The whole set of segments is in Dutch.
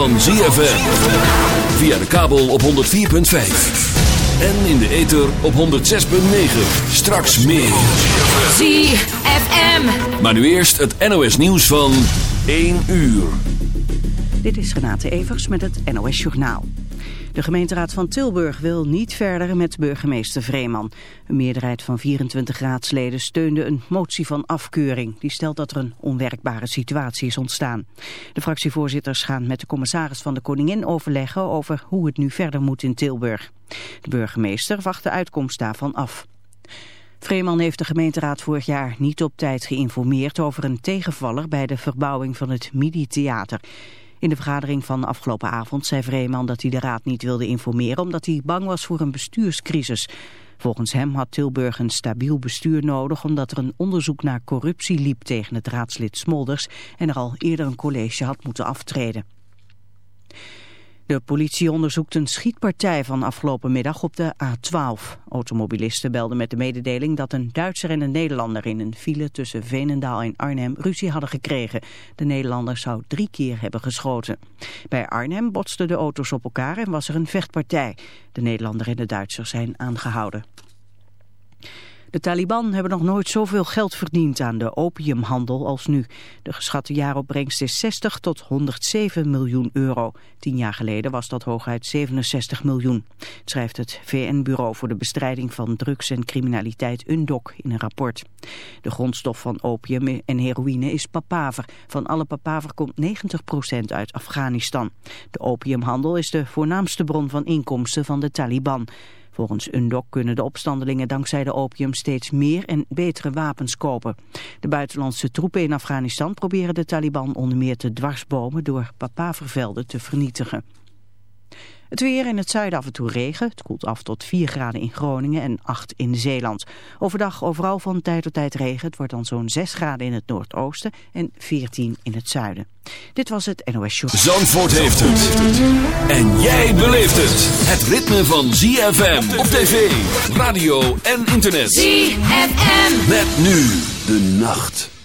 van ZFM. Via de kabel op 104.5. En in de ether op 106.9. Straks meer. ZFM. Maar nu eerst het NOS nieuws van 1 uur. Dit is Renate Evers met het NOS Journaal. De gemeenteraad van Tilburg wil niet verder met burgemeester Vreeman. Een meerderheid van 24 raadsleden steunde een motie van afkeuring. Die stelt dat er een onwerkbare situatie is ontstaan. De fractievoorzitters gaan met de commissaris van de Koningin overleggen over hoe het nu verder moet in Tilburg. De burgemeester wacht de uitkomst daarvan af. Vreeman heeft de gemeenteraad vorig jaar niet op tijd geïnformeerd over een tegenvaller bij de verbouwing van het MIDI-theater. In de vergadering van afgelopen avond zei Vreeman dat hij de raad niet wilde informeren omdat hij bang was voor een bestuurscrisis. Volgens hem had Tilburg een stabiel bestuur nodig omdat er een onderzoek naar corruptie liep tegen het raadslid Smolders en er al eerder een college had moeten aftreden. De politie onderzoekt een schietpartij van afgelopen middag op de A12. Automobilisten belden met de mededeling dat een Duitser en een Nederlander in een file tussen Veenendaal en Arnhem ruzie hadden gekregen. De Nederlander zou drie keer hebben geschoten. Bij Arnhem botsten de auto's op elkaar en was er een vechtpartij. De Nederlander en de Duitser zijn aangehouden. De Taliban hebben nog nooit zoveel geld verdiend aan de opiumhandel als nu. De geschatte jaaropbrengst is 60 tot 107 miljoen euro. Tien jaar geleden was dat hooguit 67 miljoen. schrijft het VN-bureau voor de bestrijding van drugs en criminaliteit UNDOC in een rapport. De grondstof van opium en heroïne is papaver. Van alle papaver komt 90% uit Afghanistan. De opiumhandel is de voornaamste bron van inkomsten van de Taliban. Volgens UNDOC kunnen de opstandelingen dankzij de opium steeds meer en betere wapens kopen. De buitenlandse troepen in Afghanistan proberen de Taliban onder meer te dwarsbomen door papavervelden te vernietigen. Het weer in het zuiden af en toe regen. Het koelt af tot 4 graden in Groningen en 8 in Zeeland. Overdag overal van tijd tot tijd regen. Het wordt dan zo'n 6 graden in het noordoosten en 14 in het zuiden. Dit was het NOS Show. Zandvoort heeft het. En jij beleeft het. Het ritme van ZFM op tv, radio en internet. ZFM. Met nu de nacht.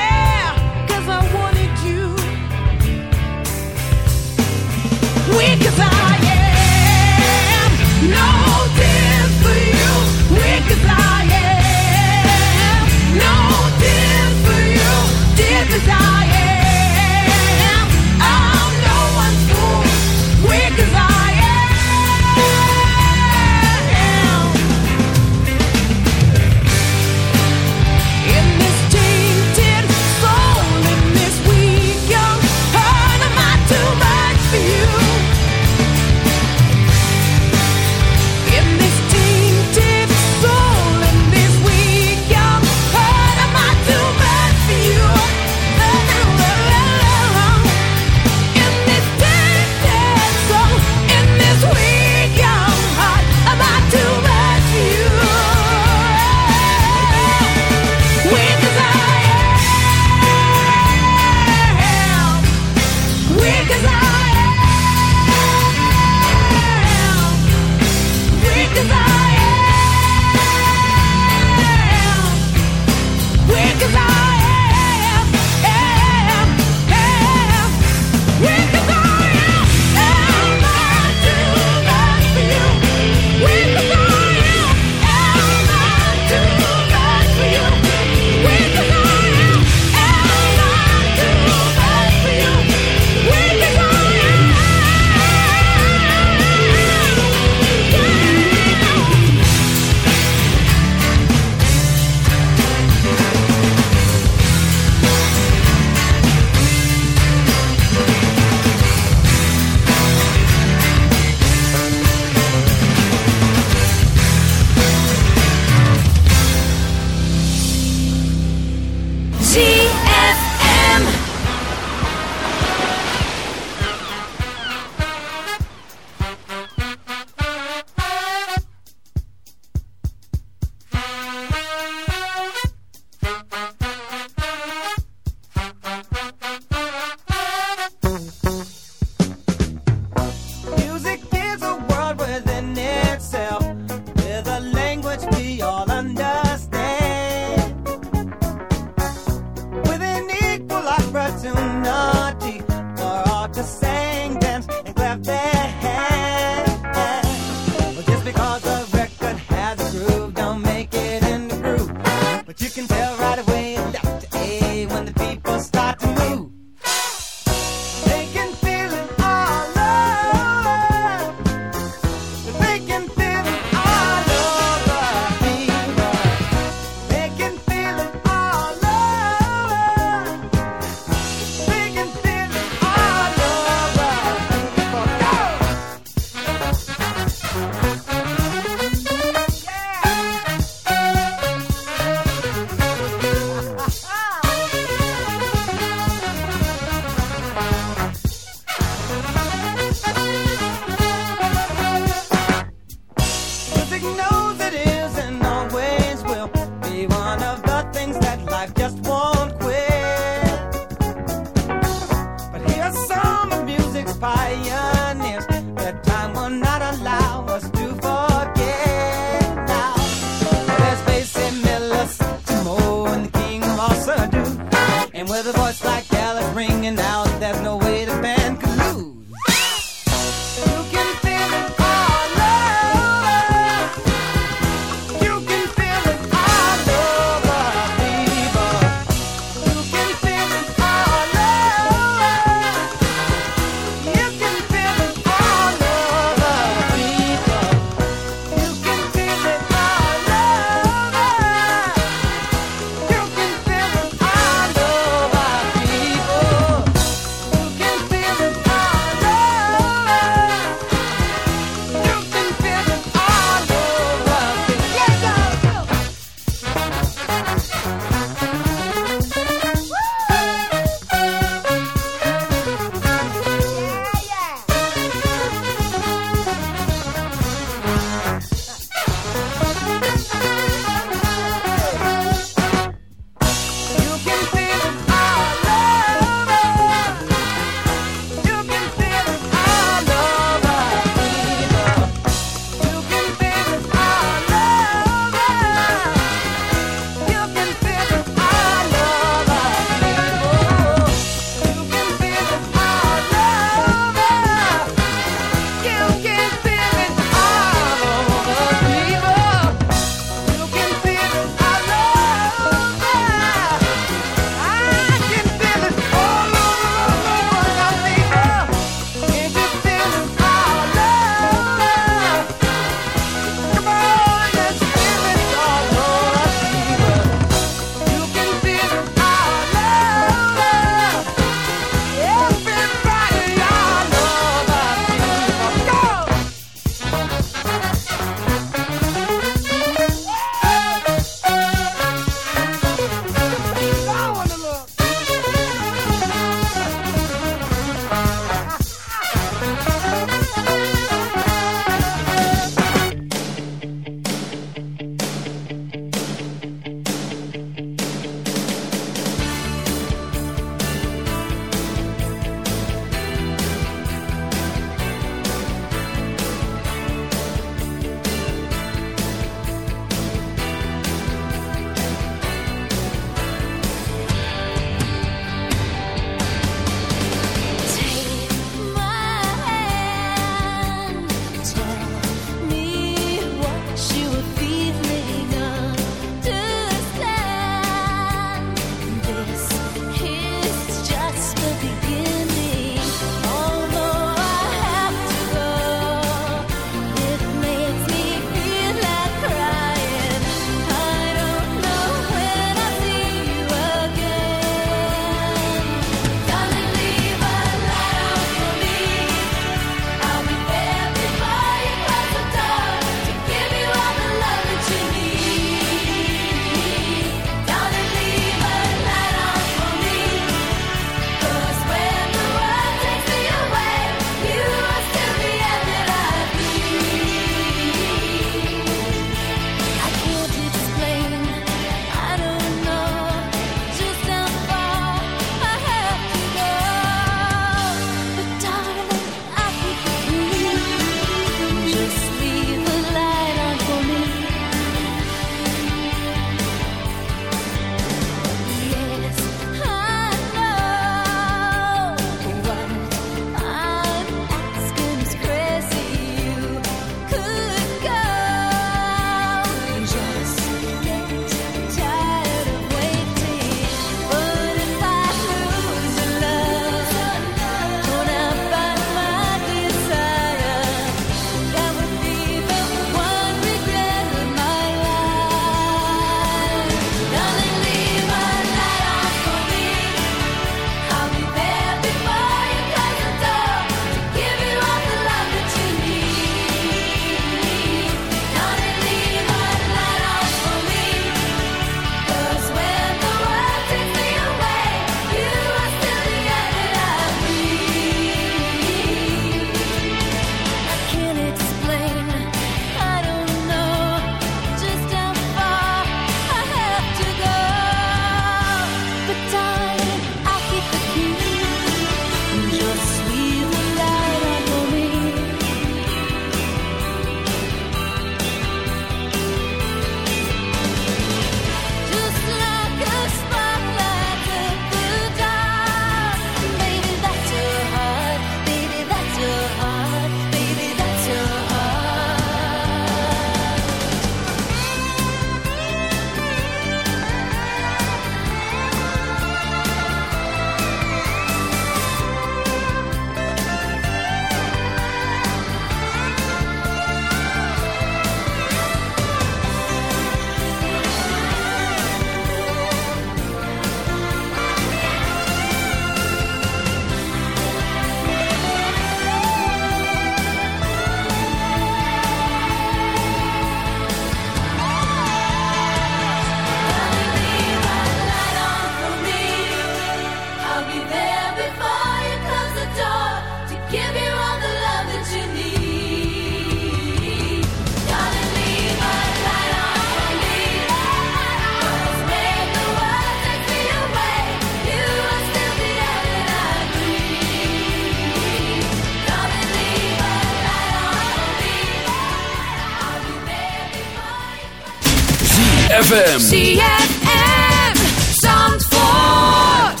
ZFM. ZFM. Zandvoort.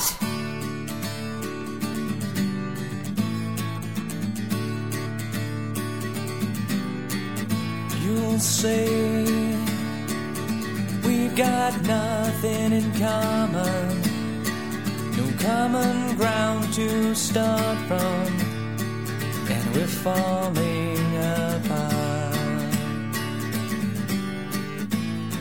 You'll say we've got nothing in common. No common ground to start from. And we're falling apart.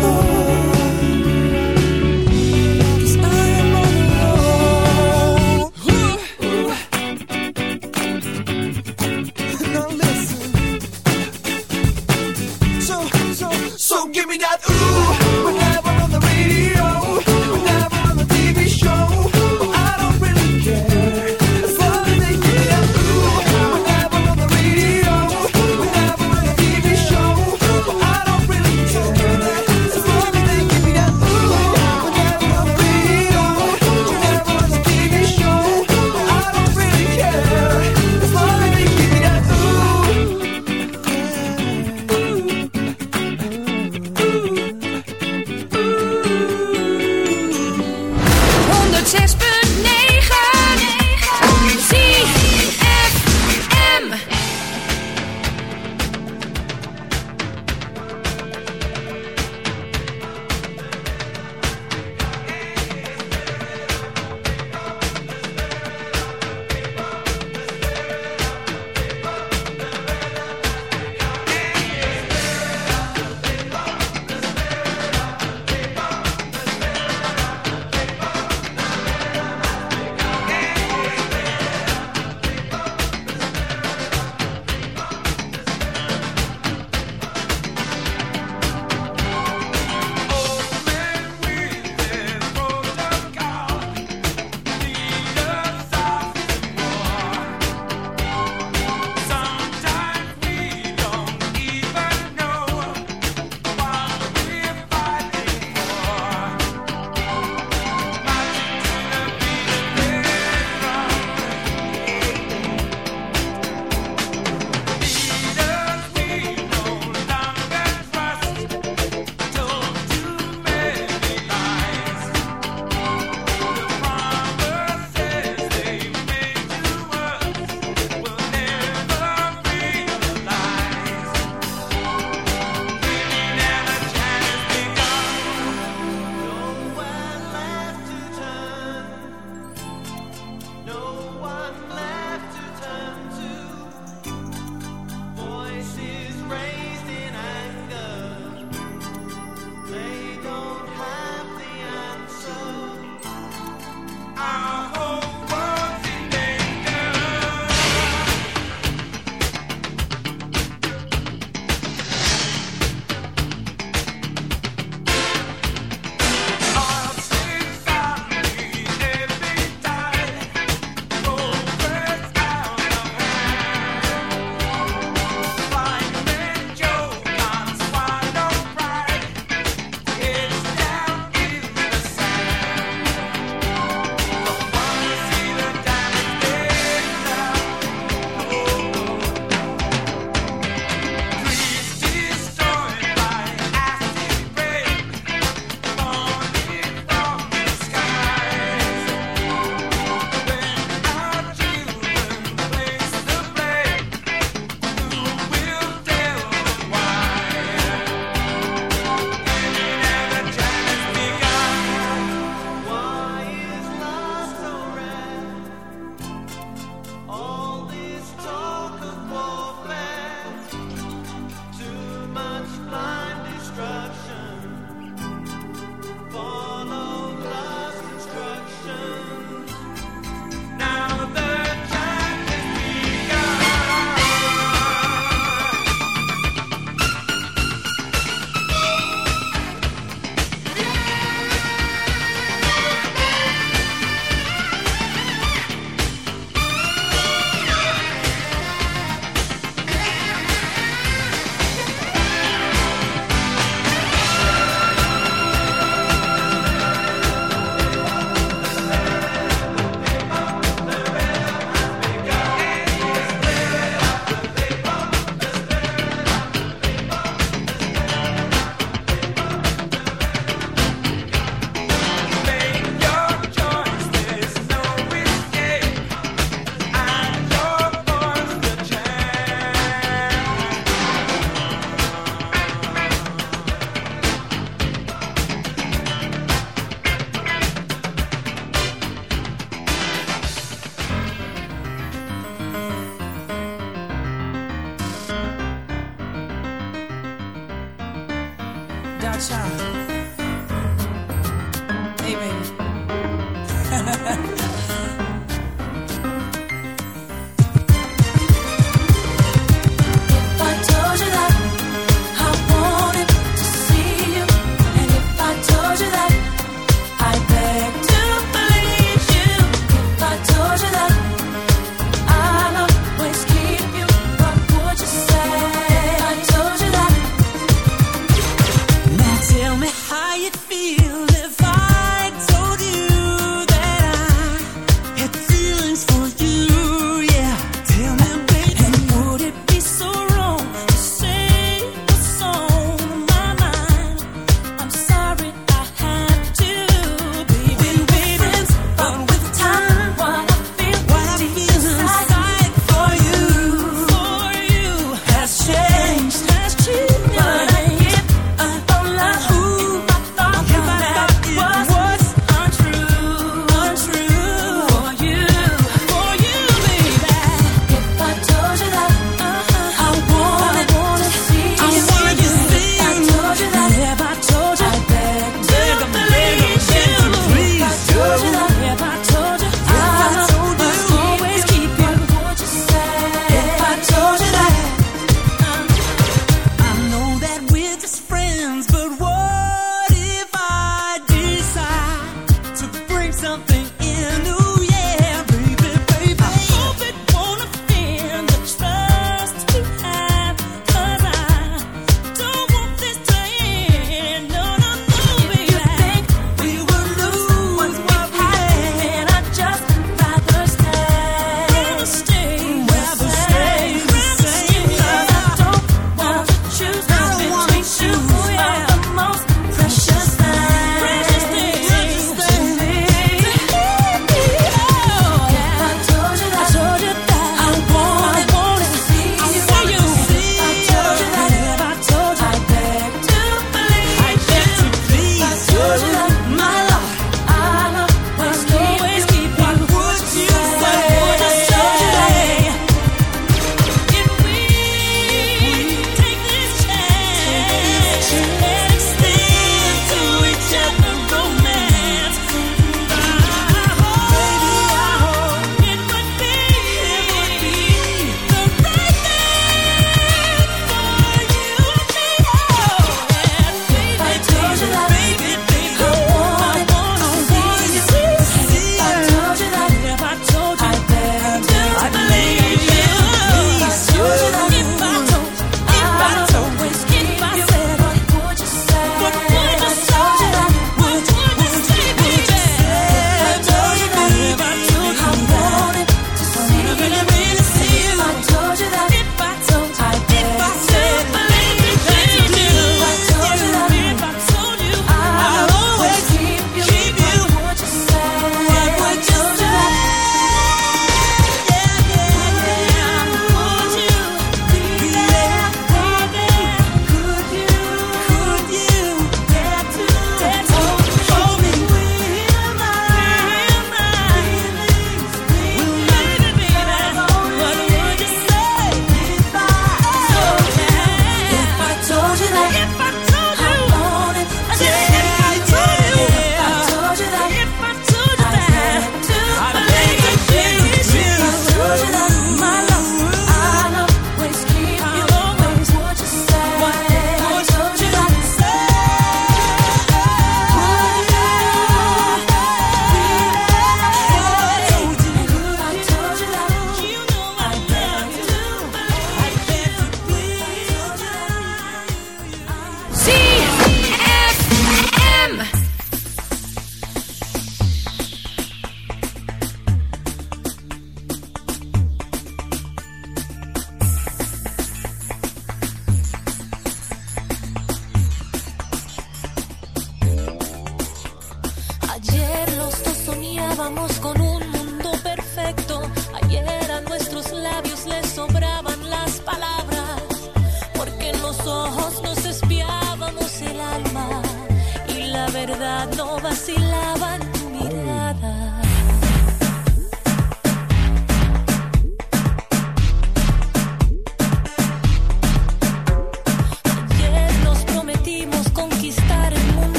your